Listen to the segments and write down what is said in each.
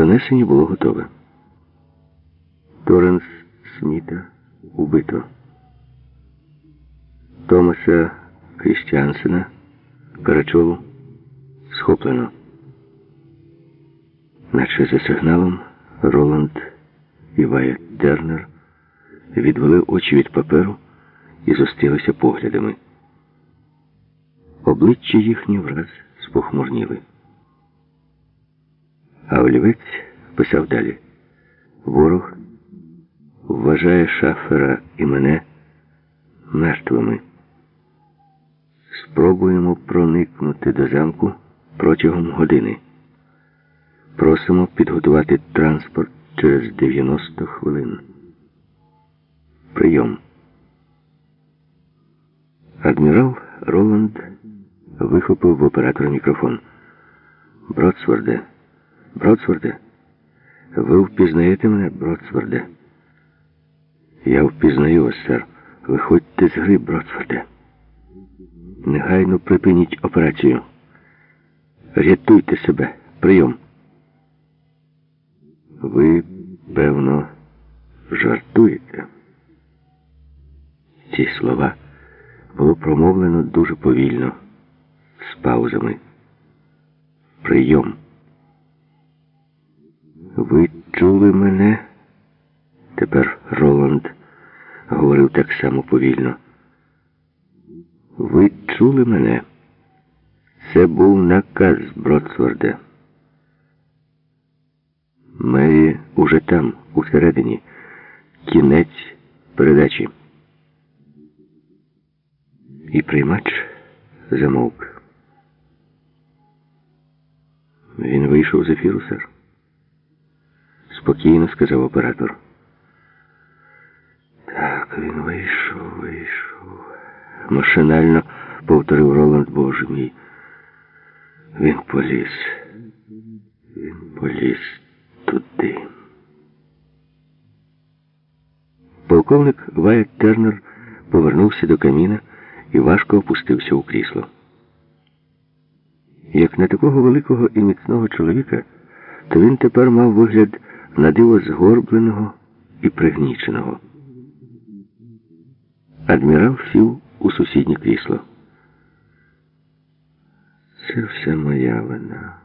Донесення було готове. Торренс Сміта убито. Томаса Крістіансена Карачову схоплено. Наче за сигналом Роланд і Вайет Тернер відвели очі від паперу і зустрілися поглядами. Обличчя їхні враз спохмурніли. А олівець писав далі. Ворог вважає шафера і мене мертвими. Спробуємо проникнути до замку протягом години. Просимо підготувати транспорт через 90 хвилин. Прийом. Адмірал Роланд вихопив в оператора мікрофон. Бродсворде, Бродсворде, ви впізнаєте мене, Бродсворде? Я впізнаю вас, сер. Виходьте з гри, Бродсворде. Негайно припиніть операцію. Рятуйте себе. Прийом. Ви, певно, жартуєте. Ці слова було промовлено дуже повільно, з паузами. Прийом. Ви чули мене? Тепер Роланд говорив так само повільно. Ви чули мене? Це був наказ Бродсворда. Мері уже там, усередині. Кінець передачі. І приймач замовк. Він вийшов з ефіру, сер. Спокійно сказав оператор. Так, він вийшов, вийшов. Машинально повторив Роланд Боже мій. Він поліз. Він поліз туди. Полковник Вайт Тернер повернувся до каміна і важко опустився у крісло. Як на такого великого і міцного чоловіка, то він тепер мав вигляд на диво згорбленого і пригніченого. Адмірал сів у сусіднє крісло. Це все моя вина.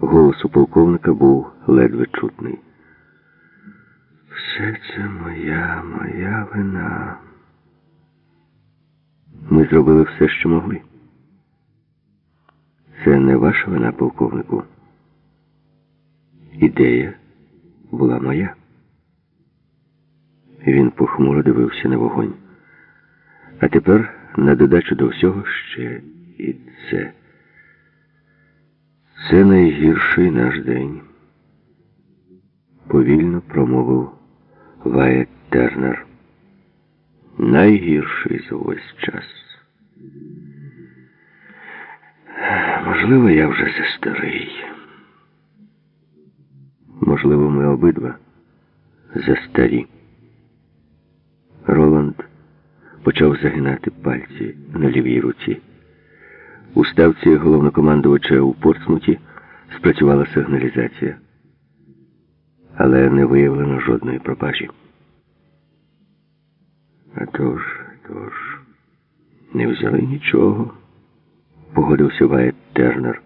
Голос у полковника був ледве чутний. Все це моя, моя вина. Ми зробили все, що могли. Це не ваша вина, полковнику. Ідея була моя. Він похмуро дивився на вогонь. А тепер, на додачу до всього, ще і це. Це найгірший наш день. Повільно промовив Вайет Тернер. Найгірший за увесь час. Можливо, я вже застарий. Можливо, ми обидва застарі. Роланд почав загинати пальці на лівій руці. У ставці головнокомандувача у Портсмуті спрацювала сигналізація, але не виявлено жодної пропажі. А тож, тож, не взяли нічого, погодився Вайт Тернер.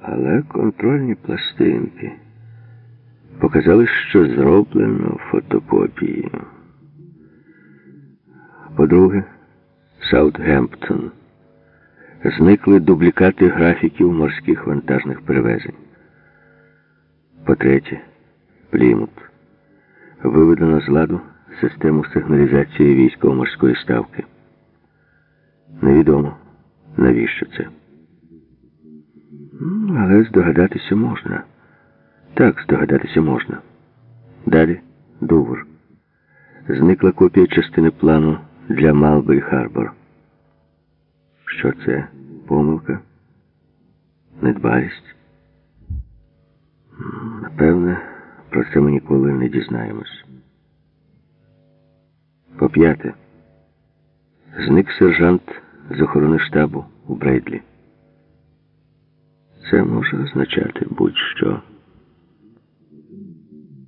Але контрольні пластинки показали, що зроблено фотокопії. По-друге, Саутгемптон. Зникли дублікати графіків морських вантажних перевезень. По-третє, Плімут. Виведено з ладу систему сигналізації військово-морської ставки. Невідомо, навіщо це. Але здогадатися можна. Так, здогадатися можна. Далі Дувр. Зникла копія частини плану для Малбері Харбор. Що це? Помилка? Недбалість? Напевне, про це ми ніколи не дізнаємось. По п'яте. Зник сержант з охорони штабу у Брейдлі. Це може означати будь-що.